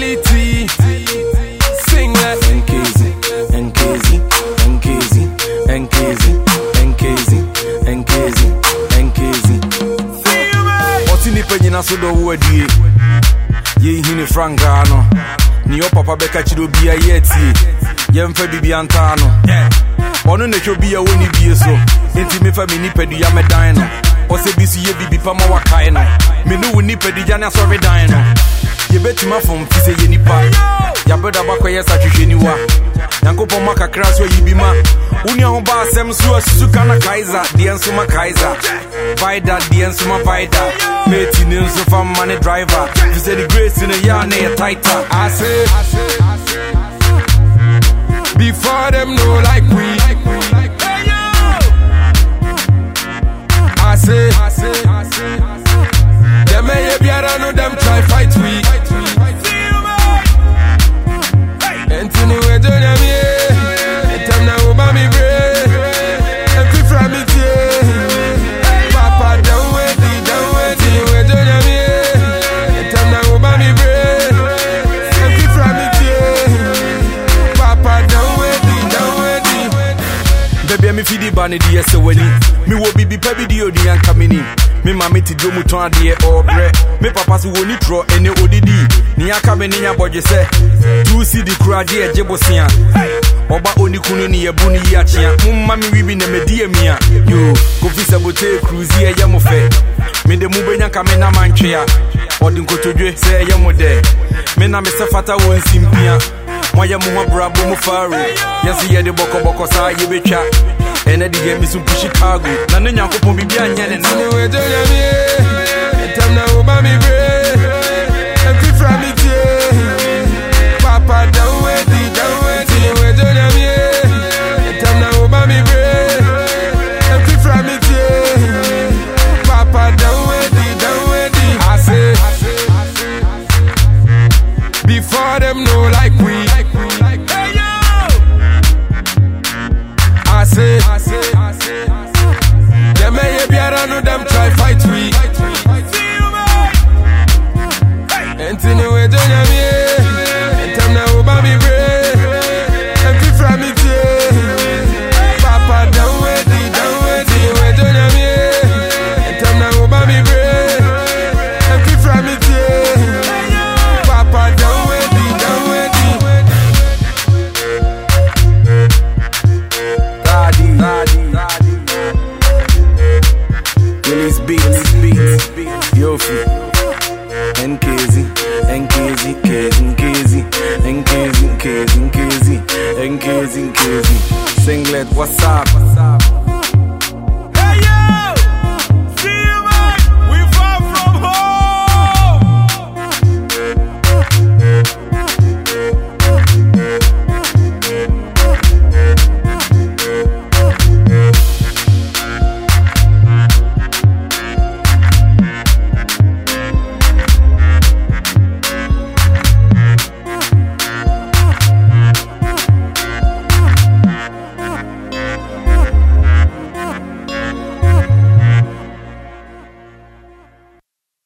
T. Singlet. NKZ, NKZ, NKZ, NKZ, NKZ, NKZ, NKZ. Ɔte nipa nyina so dɔ wo adie yɛhine frankaa no ne ɔpapa bɛka kyerɛ obia yɛ atie yɛmfa biribia ntaa no ɔno na hwɛ obia wɔne bie so enti mefa me nipadua mɛdan no ɔsɛ bi so yɛ bibi pa ma wakae no me ne wo nipadua ne asɔredan no yɛbɛtumi afom fi sɛ yɛ nipa yɛabɛda bakɔyɛ sa hwehwɛniwa nyankopɔn ma kakra so ayi bi ma. Wo nua ho ba asɛm so asusu ka na kaisa deɛ nso ma kaisa vida deɛ ma vida meti ne nso fa mma driver. Fi sɛ de grace no yɛ a ne yɛ I say, before them know like we. Feedi ba ne deɛ sɛ w'ani mewɔ biribi pa bi deɛ odi anka m'anim me ma me te dwo mu tɔn adeɛ ɔɔbrɛ me papa so wɔni torɔ ɛne odidi. Ne aka me ne nya bɔdwe sɛ tuu si di kora adeɛ gye bosea ɔba oni kunu ne yɛbu no yi akyea momma me wibi na madi amia yo kofi sɛ botee kruzi ɛyɛ mo fɛ mede mu bɛnya ka me nam antwe a ɔde nkotodwe sɛ ɛyɛ mo dɛ me na me sɛ fata wɔ nsimpia moayɛ mo ho abrabɔ mu faro yɛso yɛde bɔkɔbɔkɔ saa yɛbɛtwa ɛnɛ de yɛ mi so mpo chicago na ne nyankopɔn biribia nyɛ ne na I them crazy, crazy. Singlet, what's up? What's up?